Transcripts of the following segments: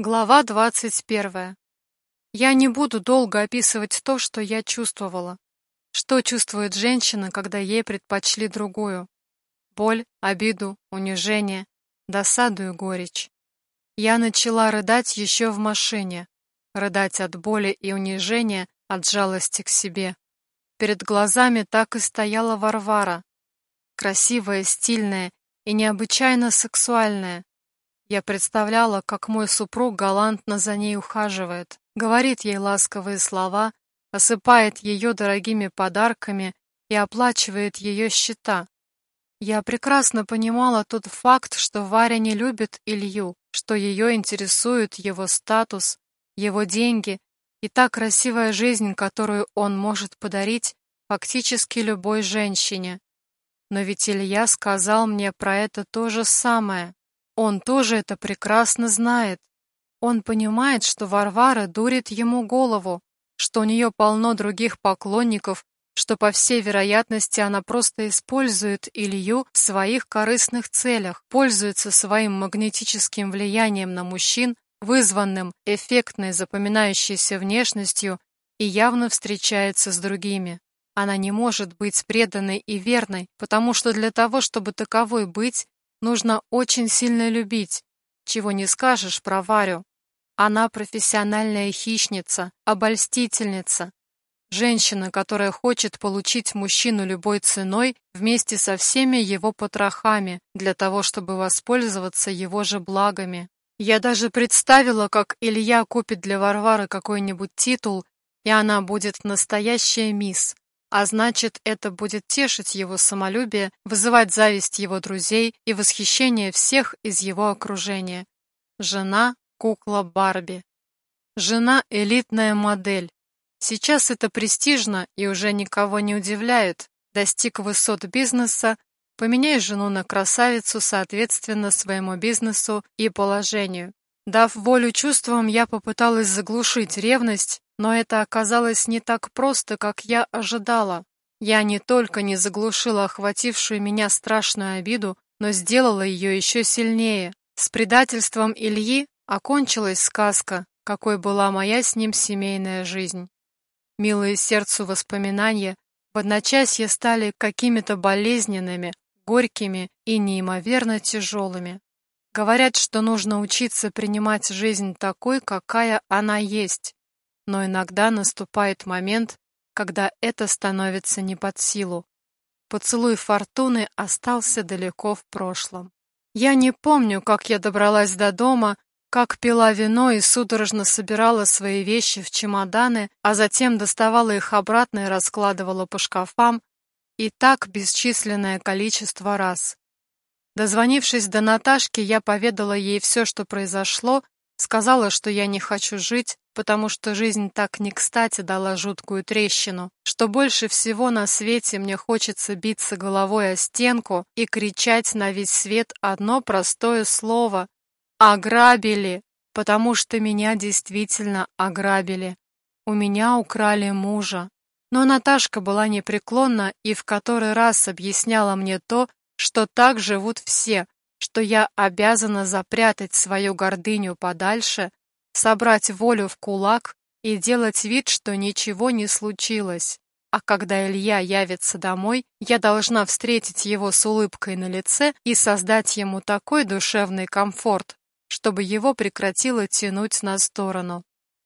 Глава двадцать первая. Я не буду долго описывать то, что я чувствовала. Что чувствует женщина, когда ей предпочли другую? Боль, обиду, унижение, досаду и горечь. Я начала рыдать еще в машине. Рыдать от боли и унижения, от жалости к себе. Перед глазами так и стояла Варвара. Красивая, стильная и необычайно сексуальная. Я представляла, как мой супруг галантно за ней ухаживает, говорит ей ласковые слова, осыпает ее дорогими подарками и оплачивает ее счета. Я прекрасно понимала тот факт, что Варя не любит Илью, что ее интересует его статус, его деньги и та красивая жизнь, которую он может подарить фактически любой женщине. Но ведь Илья сказал мне про это то же самое. Он тоже это прекрасно знает. Он понимает, что Варвара дурит ему голову, что у нее полно других поклонников, что, по всей вероятности, она просто использует Илью в своих корыстных целях, пользуется своим магнетическим влиянием на мужчин, вызванным эффектной запоминающейся внешностью и явно встречается с другими. Она не может быть преданной и верной, потому что для того, чтобы таковой быть, Нужно очень сильно любить, чего не скажешь про Варю. Она профессиональная хищница, обольстительница. Женщина, которая хочет получить мужчину любой ценой вместе со всеми его потрохами для того, чтобы воспользоваться его же благами. Я даже представила, как Илья купит для Варвары какой-нибудь титул, и она будет настоящая мисс, а значит, это будет тешить его самолюбие, вызывать зависть его друзей и восхищение всех из его окружения. Жена – кукла Барби. Жена – элитная модель. Сейчас это престижно и уже никого не удивляет. Достиг высот бизнеса, поменяй жену на красавицу соответственно своему бизнесу и положению. Дав волю чувствам, я попыталась заглушить ревность, но это оказалось не так просто, как я ожидала. Я не только не заглушила охватившую меня страшную обиду, но сделала ее еще сильнее. С предательством Ильи окончилась сказка, какой была моя с ним семейная жизнь. Милые сердцу воспоминания в одночасье стали какими-то болезненными, горькими и неимоверно тяжелыми. Говорят, что нужно учиться принимать жизнь такой, какая она есть, но иногда наступает момент, когда это становится не под силу. Поцелуй фортуны остался далеко в прошлом. Я не помню, как я добралась до дома, как пила вино и судорожно собирала свои вещи в чемоданы, а затем доставала их обратно и раскладывала по шкафам, и так бесчисленное количество раз. Дозвонившись до Наташки, я поведала ей все, что произошло, сказала, что я не хочу жить, потому что жизнь так не кстати дала жуткую трещину, что больше всего на свете мне хочется биться головой о стенку и кричать на весь свет одно простое слово «Ограбили!», потому что меня действительно ограбили. У меня украли мужа. Но Наташка была непреклонна и в который раз объясняла мне то, что так живут все, что я обязана запрятать свою гордыню подальше, собрать волю в кулак и делать вид, что ничего не случилось. А когда Илья явится домой, я должна встретить его с улыбкой на лице и создать ему такой душевный комфорт, чтобы его прекратило тянуть на сторону.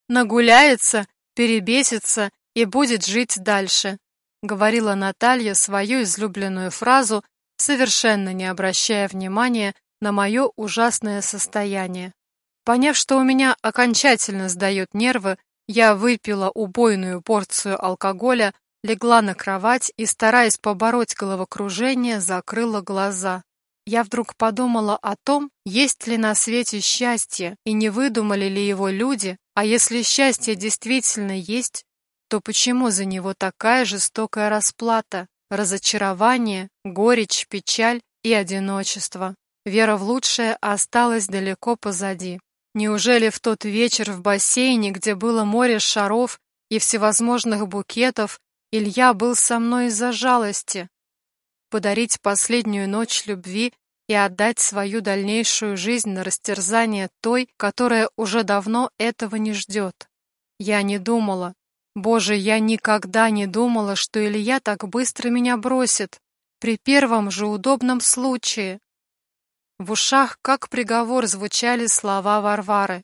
Нагуляется, перебесится и будет жить дальше, говорила Наталья свою излюбленную фразу, совершенно не обращая внимания на мое ужасное состояние. Поняв, что у меня окончательно сдают нервы, я выпила убойную порцию алкоголя, легла на кровать и, стараясь побороть головокружение, закрыла глаза. Я вдруг подумала о том, есть ли на свете счастье, и не выдумали ли его люди, а если счастье действительно есть, то почему за него такая жестокая расплата, разочарование, горечь, печаль и одиночество? Вера в лучшее осталась далеко позади. Неужели в тот вечер в бассейне, где было море шаров и всевозможных букетов, Илья был со мной из-за жалости? Подарить последнюю ночь любви и отдать свою дальнейшую жизнь на растерзание той, которая уже давно этого не ждет. Я не думала, Боже, я никогда не думала, что Илья так быстро меня бросит, при первом же удобном случае. В ушах, как приговор, звучали слова Варвары.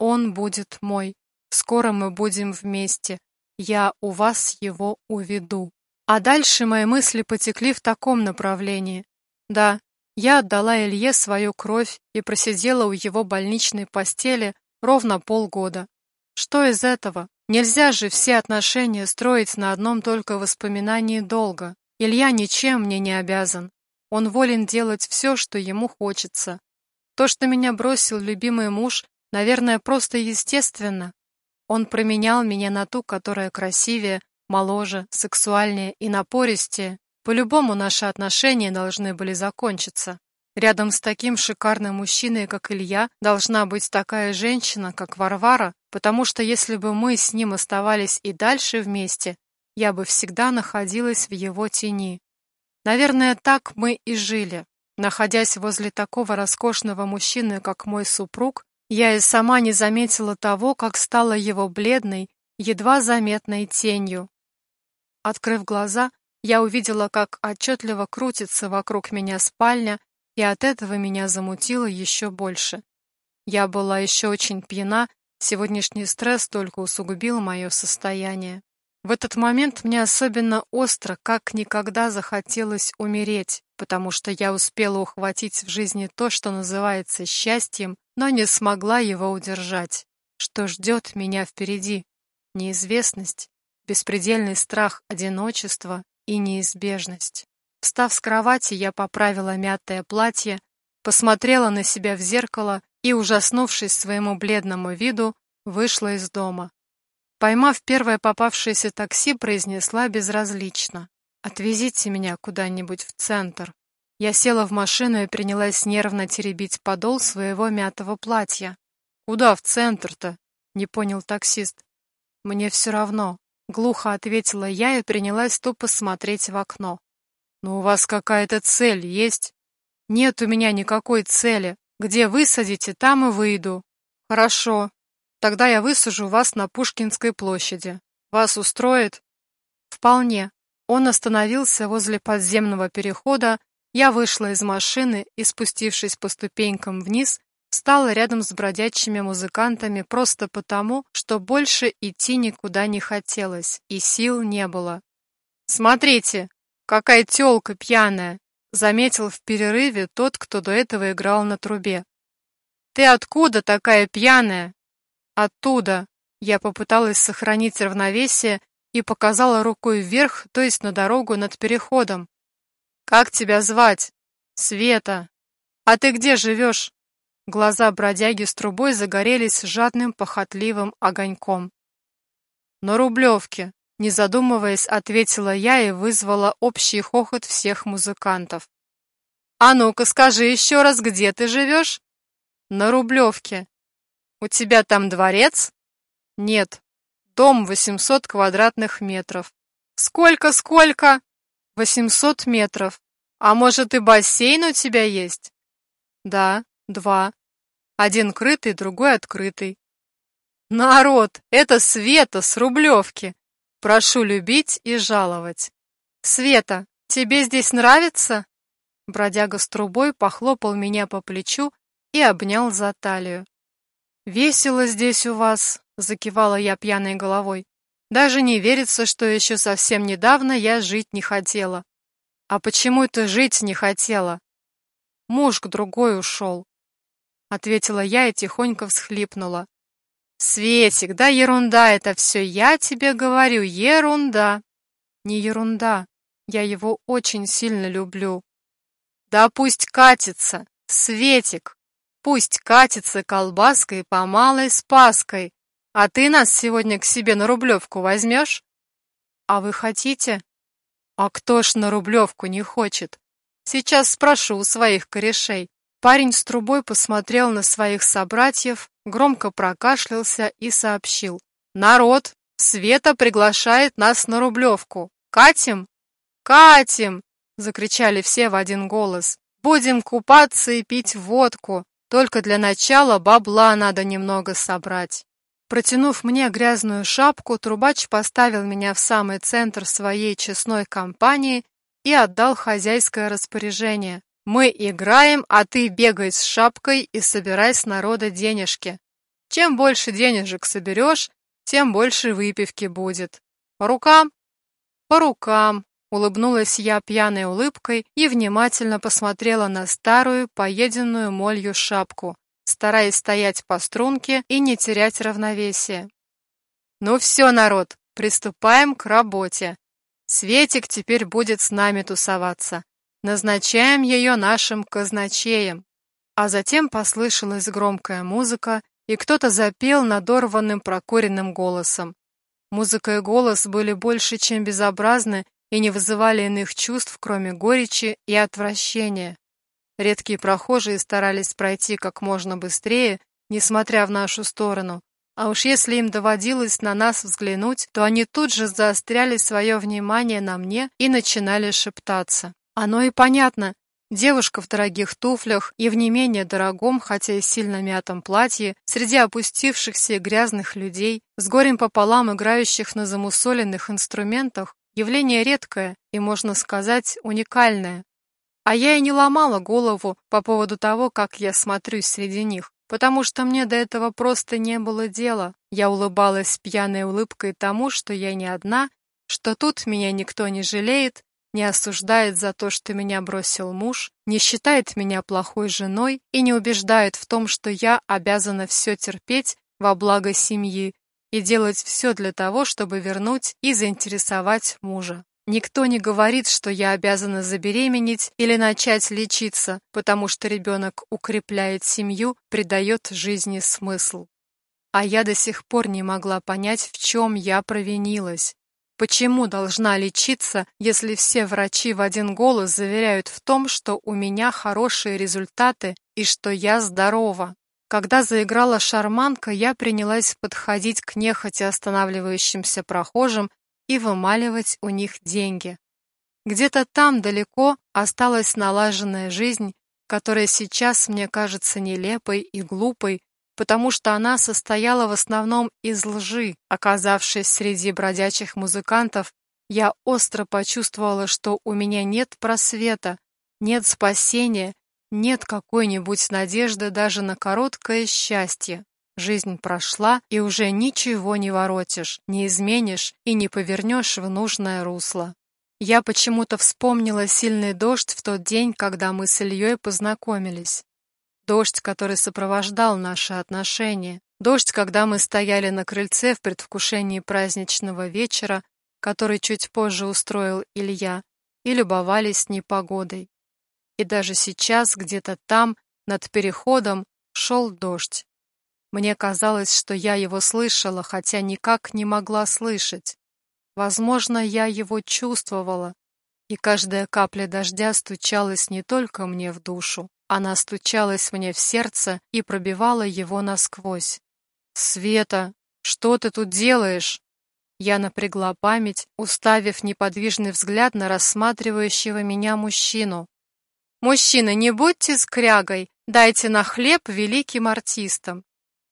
«Он будет мой. Скоро мы будем вместе. Я у вас его уведу». А дальше мои мысли потекли в таком направлении. Да, я отдала Илье свою кровь и просидела у его больничной постели ровно полгода. Что из этого? Нельзя же все отношения строить на одном только воспоминании долга. Илья ничем мне не обязан. Он волен делать все, что ему хочется. То, что меня бросил любимый муж, наверное, просто естественно. Он променял меня на ту, которая красивее, моложе, сексуальнее и напористее. По-любому наши отношения должны были закончиться. Рядом с таким шикарным мужчиной, как Илья, должна быть такая женщина, как Варвара, потому что если бы мы с ним оставались и дальше вместе, я бы всегда находилась в его тени. Наверное, так мы и жили. Находясь возле такого роскошного мужчины, как мой супруг, я и сама не заметила того, как стала его бледной, едва заметной тенью. Открыв глаза, я увидела, как отчетливо крутится вокруг меня спальня, и от этого меня замутило еще больше. Я была еще очень пьяна, сегодняшний стресс только усугубил мое состояние. В этот момент мне особенно остро, как никогда захотелось умереть, потому что я успела ухватить в жизни то, что называется счастьем, но не смогла его удержать. Что ждет меня впереди? Неизвестность, беспредельный страх одиночества и неизбежность. Встав с кровати, я поправила мятое платье, посмотрела на себя в зеркало и, ужаснувшись своему бледному виду, вышла из дома. Поймав первое попавшееся такси, произнесла безразлично. «Отвезите меня куда-нибудь в центр». Я села в машину и принялась нервно теребить подол своего мятого платья. «Куда в центр-то?» — не понял таксист. «Мне все равно», — глухо ответила я и принялась тупо смотреть в окно. «Ну, у вас какая-то цель есть?» «Нет у меня никакой цели. Где высадите, там и выйду». «Хорошо. Тогда я высажу вас на Пушкинской площади. Вас устроит?» «Вполне». Он остановился возле подземного перехода, я вышла из машины и, спустившись по ступенькам вниз, стала рядом с бродячими музыкантами просто потому, что больше идти никуда не хотелось и сил не было. «Смотрите!» «Какая тёлка пьяная!» — заметил в перерыве тот, кто до этого играл на трубе. «Ты откуда такая пьяная?» «Оттуда!» Я попыталась сохранить равновесие и показала рукой вверх, то есть на дорогу над переходом. «Как тебя звать?» «Света». «А ты где живешь?» Глаза бродяги с трубой загорелись жадным похотливым огоньком. «На Рублевке», не задумываясь, ответила я и вызвала общий хохот всех музыкантов. «А ну-ка скажи еще раз, где ты живешь?» «На Рублевке». «У тебя там дворец?» «Нет, дом 800 квадратных метров». «Сколько, сколько?» «800 метров. А может и бассейн у тебя есть?» «Да, два. Один крытый, другой открытый». «Народ, это Света с Рублевки!» Прошу любить и жаловать. Света, тебе здесь нравится? Бродяга с трубой похлопал меня по плечу и обнял за талию. «Весело здесь у вас», — закивала я пьяной головой. «Даже не верится, что еще совсем недавно я жить не хотела». «А почему ты жить не хотела?» «Муж к другой ушел», — ответила я и тихонько всхлипнула. Светик, да ерунда это все, я тебе говорю, ерунда. Не ерунда, я его очень сильно люблю. Да пусть катится, Светик, пусть катится колбаской по малой спаской. А ты нас сегодня к себе на Рублевку возьмешь? А вы хотите? А кто ж на Рублевку не хочет? Сейчас спрошу у своих корешей. Парень с трубой посмотрел на своих собратьев, громко прокашлялся и сообщил. «Народ, Света приглашает нас на Рублевку. Катим?» «Катим!» — закричали все в один голос. Будем купаться и пить водку. Только для начала бабла надо немного собрать. Протянув мне грязную шапку, трубач поставил меня в самый центр своей честной компании и отдал хозяйское распоряжение. «Мы играем, а ты бегай с шапкой и собирай с народа денежки. Чем больше денежек соберешь, тем больше выпивки будет. По рукам?» «По рукам», — улыбнулась я пьяной улыбкой и внимательно посмотрела на старую, поеденную молью шапку, стараясь стоять по струнке и не терять равновесие. «Ну все, народ, приступаем к работе. Светик теперь будет с нами тусоваться. Назначаем ее нашим казначеем». А затем послышалась громкая музыка, и кто-то запел надорванным прокуренным голосом. Музыка и голос были больше, чем безобразны, и не вызывали иных чувств, кроме горечи и отвращения. Редкие прохожие старались пройти как можно быстрее, несмотря в нашу сторону, а уж если им доводилось на нас взглянуть, то они тут же заостряли свое внимание на мне и начинали шептаться. Оно и понятно. Девушка в дорогих туфлях и в не менее дорогом, хотя и сильно мятом платье, среди опустившихся и грязных людей, с горем пополам играющих на замусоленных инструментах, явление редкое и, можно сказать, уникальное. А я и не ломала голову по поводу того, как я смотрюсь среди них, потому что мне до этого просто не было дела. Я улыбалась пьяной улыбкой тому, что я не одна, что тут меня никто не жалеет, не осуждает за то, что меня бросил муж, не считает меня плохой женой и не убеждает в том, что я обязана все терпеть во благо семьи и делать все для того, чтобы вернуть и заинтересовать мужа. Никто не говорит, что я обязана забеременеть или начать лечиться, потому что ребенок укрепляет семью, придает жизни смысл. А я до сих пор не могла понять, в чем я провинилась. Почему должна лечиться, если все врачи в один голос заверяют в том, что у меня хорошие результаты и что я здорова? Когда заиграла шарманка, я принялась подходить к нехотя останавливающимся прохожим и вымаливать у них деньги. Где-то там далеко осталась налаженная жизнь, которая сейчас мне кажется нелепой и глупой, потому что она состояла в основном из лжи. Оказавшись среди бродячих музыкантов, я остро почувствовала, что у меня нет просвета, нет спасения, нет какой-нибудь надежды даже на короткое счастье. Жизнь прошла, и уже ничего не воротишь, не изменишь и не повернешь в нужное русло. Я почему-то вспомнила сильный дождь в тот день, когда мы с Ильей познакомились. Дождь, который сопровождал наши отношения. Дождь, когда мы стояли на крыльце в предвкушении праздничного вечера, который чуть позже устроил Илья, и любовались непогодой. И даже сейчас, где-то там, над переходом, шел дождь. Мне казалось, что я его слышала, хотя никак не могла слышать. Возможно, я его чувствовала, и каждая капля дождя стучалась не только мне в душу, она стучалась мне в сердце и пробивала его насквозь. «Света, что ты тут делаешь?» Я напрягла память, уставив неподвижный взгляд на рассматривающего меня мужчину. «Мужчина, не будьте скрягой, дайте на хлеб великим артистам.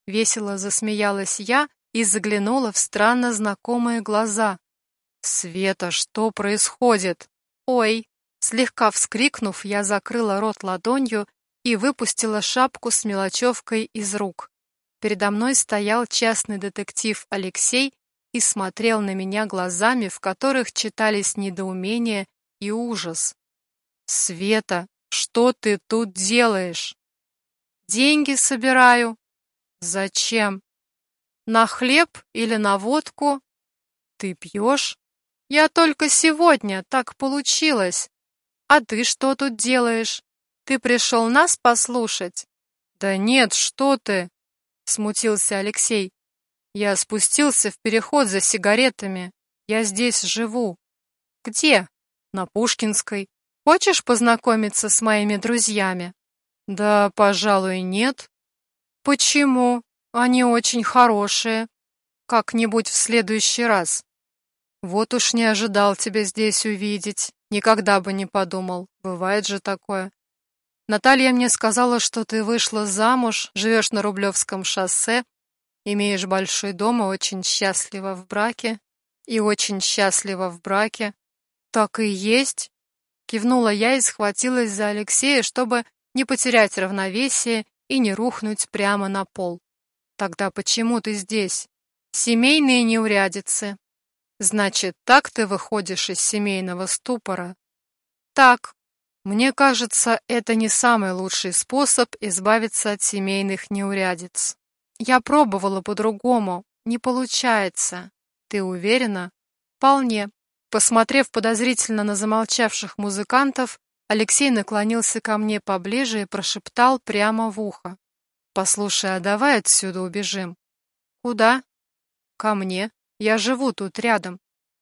Весело засмеялась я и заглянула в странно знакомые глаза. «Света, что происходит?» «Ой!» Слегка вскрикнув, я закрыла рот ладонью и выпустила шапку с мелочевкой из рук. Передо мной стоял частный детектив Алексей и смотрел на меня глазами, в которых читались недоумение и ужас. «Света, что ты тут делаешь?» «Деньги собираю», Зачем? На хлеб или на водку? Ты пьешь? Я только сегодня, так получилось. А ты что тут делаешь? Ты пришел нас послушать? Да нет, что ты? Смутился Алексей. Я спустился в переход за сигаретами. Я здесь живу. Где? На Пушкинской. Хочешь познакомиться с моими друзьями? Да, пожалуй, нет. Почему? Они очень хорошие. Как-нибудь в следующий раз. Вот уж не ожидал тебя здесь увидеть. Никогда бы не подумал. Бывает же такое. Наталья мне сказала, что ты вышла замуж, живешь на Рублевском шоссе, имеешь большой дом и очень счастлива в браке. И очень счастлива в браке. Так и есть. Кивнула я и схватилась за Алексея, чтобы не потерять равновесие и не рухнуть прямо на пол. Тогда почему ты здесь? Семейные неурядицы. Значит, так ты выходишь из семейного ступора? Так, мне кажется, это не самый лучший способ избавиться от семейных неурядиц. Я пробовала по-другому, не получается. Ты уверена? Вполне. Посмотрев подозрительно на замолчавших музыкантов, Алексей наклонился ко мне поближе и прошептал прямо в ухо. «Послушай, а давай отсюда убежим». «Куда?» «Ко мне. Я живу тут рядом.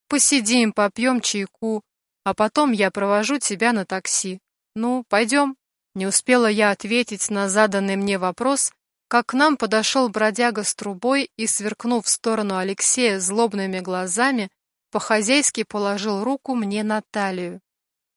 Посидим, попьем чайку, а потом я провожу тебя на такси. Ну, пойдем». Не успела я ответить на заданный мне вопрос, как к нам подошел бродяга с трубой и, сверкнув в сторону Алексея злобными глазами, по-хозяйски положил руку мне на талию.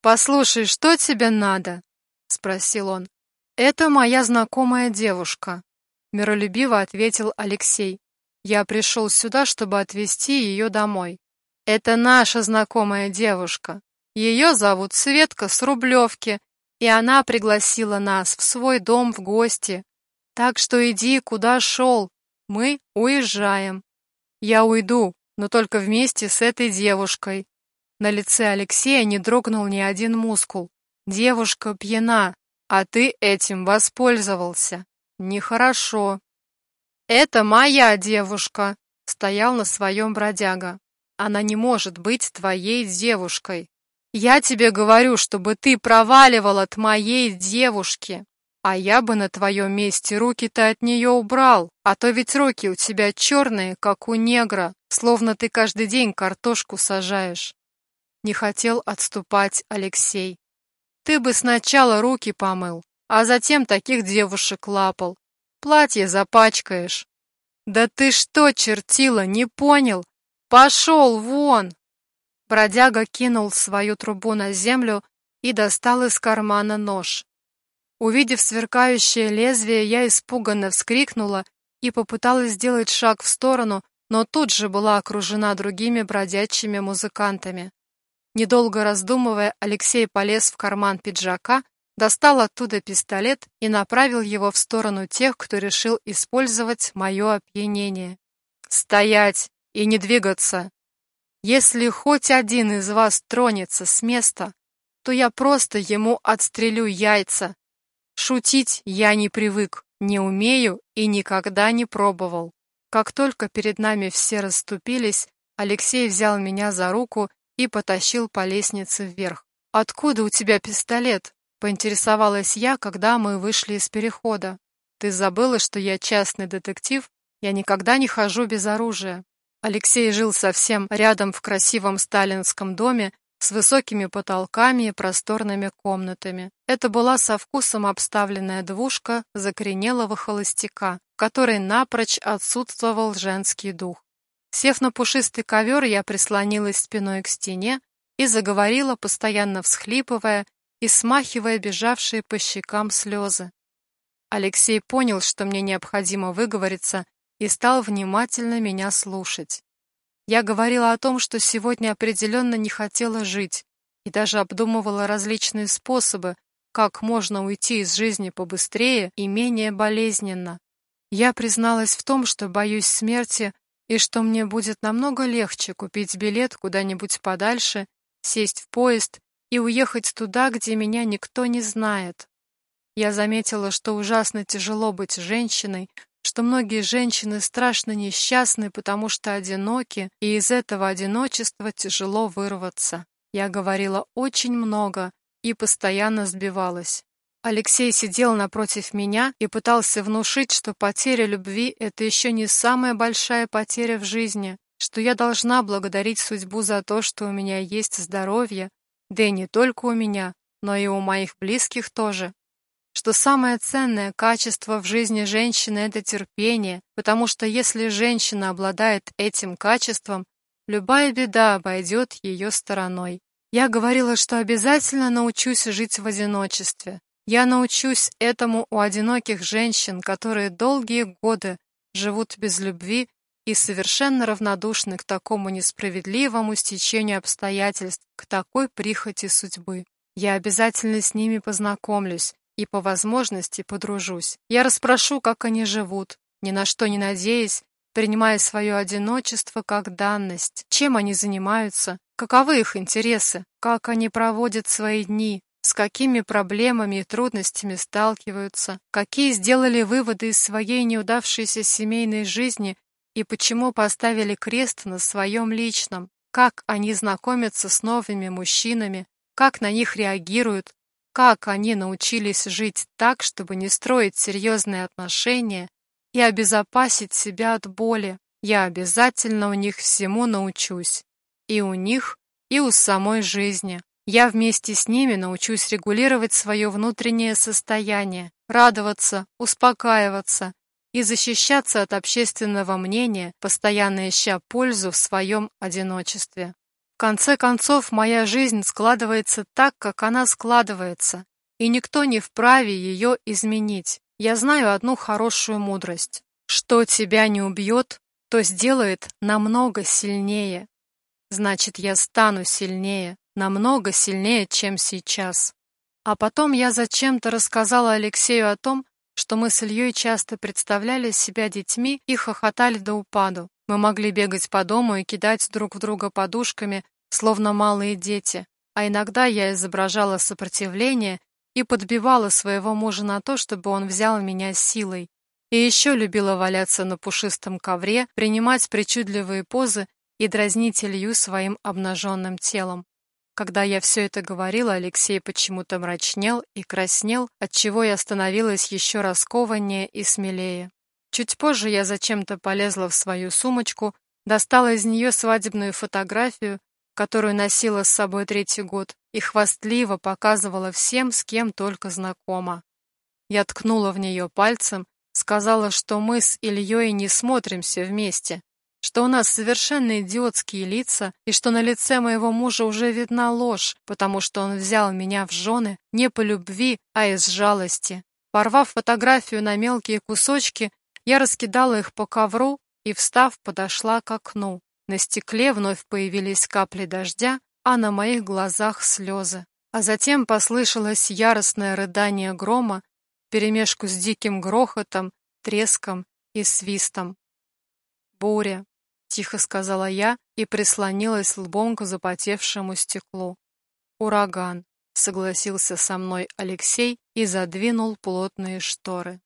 «Послушай, что тебе надо?» — спросил он. «Это моя знакомая девушка», — миролюбиво ответил Алексей. «Я пришел сюда, чтобы отвезти ее домой. Это наша знакомая девушка. Ее зовут Светка с Рублевки, и она пригласила нас в свой дом в гости. Так что иди, куда шел. Мы уезжаем. Я уйду, но только вместе с этой девушкой. На лице Алексея не дрогнул ни один мускул. Девушка пьяна, а ты этим воспользовался. Нехорошо. Это моя девушка, стоял на своем бродяга. Она не может быть твоей девушкой. Я тебе говорю, чтобы ты проваливал от моей девушки. А я бы на твоем месте руки-то от нее убрал, а то ведь руки у тебя черные, как у негра, словно ты каждый день картошку сажаешь. Не хотел отступать Алексей. Ты бы сначала руки помыл, а затем таких девушек лапал. Платье запачкаешь. Да ты что, чертила, не понял? Пошел вон! Бродяга кинул свою трубу на землю и достал из кармана нож. Увидев сверкающее лезвие, я испуганно вскрикнула и попыталась сделать шаг в сторону, но тут же была окружена другими бродячими музыкантами. Недолго раздумывая, Алексей полез в карман пиджака, достал оттуда пистолет и направил его в сторону тех, кто решил использовать мое опьянение. «Стоять и не двигаться!» Если хоть один из вас тронется с места, то я просто ему отстрелю яйца. Шутить я не привык, не умею и никогда не пробовал. Как только перед нами все расступились, Алексей взял меня за руку и потащил по лестнице вверх. «Откуда у тебя пистолет?» — поинтересовалась я, когда мы вышли из перехода. «Ты забыла, что я частный детектив? Я никогда не хожу без оружия». Алексей жил совсем рядом в красивом сталинском доме с высокими потолками и просторными комнатами. Это была со вкусом обставленная двушка закоренелого холостяка, которой напрочь отсутствовал женский дух. Сев на пушистый ковер, я прислонилась спиной к стене и заговорила, постоянно всхлипывая и смахивая бежавшие по щекам слезы. Алексей понял, что мне необходимо выговориться, и стал внимательно меня слушать. Я говорила о том, что сегодня определенно не хотела жить, и даже обдумывала различные способы, как можно уйти из жизни побыстрее и менее болезненно. Я призналась в том, что боюсь смерти и что мне будет намного легче купить билет куда-нибудь подальше, сесть в поезд и уехать туда, где меня никто не знает. Я заметила, что ужасно тяжело быть женщиной, что многие женщины страшно несчастны, потому что одиноки, и из этого одиночества тяжело вырваться. Я говорила очень много и постоянно сбивалась. Алексей сидел напротив меня и пытался внушить, что потеря любви — это еще не самая большая потеря в жизни, что я должна благодарить судьбу за то, что у меня есть здоровье, да и не только у меня, но и у моих близких тоже что самое ценное качество в жизни женщины – это терпение, потому что если женщина обладает этим качеством, любая беда обойдет ее стороной. Я говорила, что обязательно научусь жить в одиночестве, Я научусь этому у одиноких женщин, которые долгие годы живут без любви и совершенно равнодушны к такому несправедливому стечению обстоятельств, к такой прихоти судьбы. Я обязательно с ними познакомлюсь и по возможности подружусь. Я расспрошу, как они живут, ни на что не надеясь, принимая свое одиночество как данность, чем они занимаются, каковы их интересы, как они проводят свои дни, с какими проблемами и трудностями сталкиваются, какие сделали выводы из своей неудавшейся семейной жизни и почему поставили крест на своем личном, как они знакомятся с новыми мужчинами, как на них реагируют, как они научились жить так, чтобы не строить серьезные отношения и обезопасить себя от боли. Я обязательно у них всему научусь. И у них, и у самой жизни. Я вместе с ними научусь регулировать свое внутреннее состояние, радоваться, успокаиваться и защищаться от общественного мнения, постоянно ища пользу в своем одиночестве. В конце концов, моя жизнь складывается так, как она складывается, и никто не вправе ее изменить. Я знаю одну хорошую мудрость. Что тебя не убьет, то сделает намного сильнее. Значит, я стану сильнее, намного сильнее, чем сейчас. А потом я зачем-то рассказала Алексею о том, что мы с Ильей часто представляли себя детьми и хохотали до упаду. Мы могли бегать по дому и кидать друг в друга подушками, словно малые дети, а иногда я изображала сопротивление и подбивала своего мужа на то, чтобы он взял меня силой. И еще любила валяться на пушистом ковре, принимать причудливые позы и дразнить Илью своим обнаженным телом. Когда я все это говорила, Алексей почему-то мрачнел и краснел, отчего я становилась еще раскованнее и смелее. Чуть позже я зачем-то полезла в свою сумочку, достала из нее свадебную фотографию, которую носила с собой третий год, и хвастливо показывала всем, с кем только знакома. Я ткнула в нее пальцем, сказала, что мы с Ильей не смотримся вместе, что у нас совершенно идиотские лица и что на лице моего мужа уже видна ложь, потому что он взял меня в жены не по любви, а из жалости. Порвав фотографию на мелкие кусочки, я раскидала их по ковру и, встав, подошла к окну. На стекле вновь появились капли дождя, а на моих глазах слезы. А затем послышалось яростное рыдание грома, перемешку с диким грохотом, треском и свистом. «Буря», — тихо сказала я и прислонилась лбом к запотевшему стеклу. «Ураган», — согласился со мной Алексей и задвинул плотные шторы.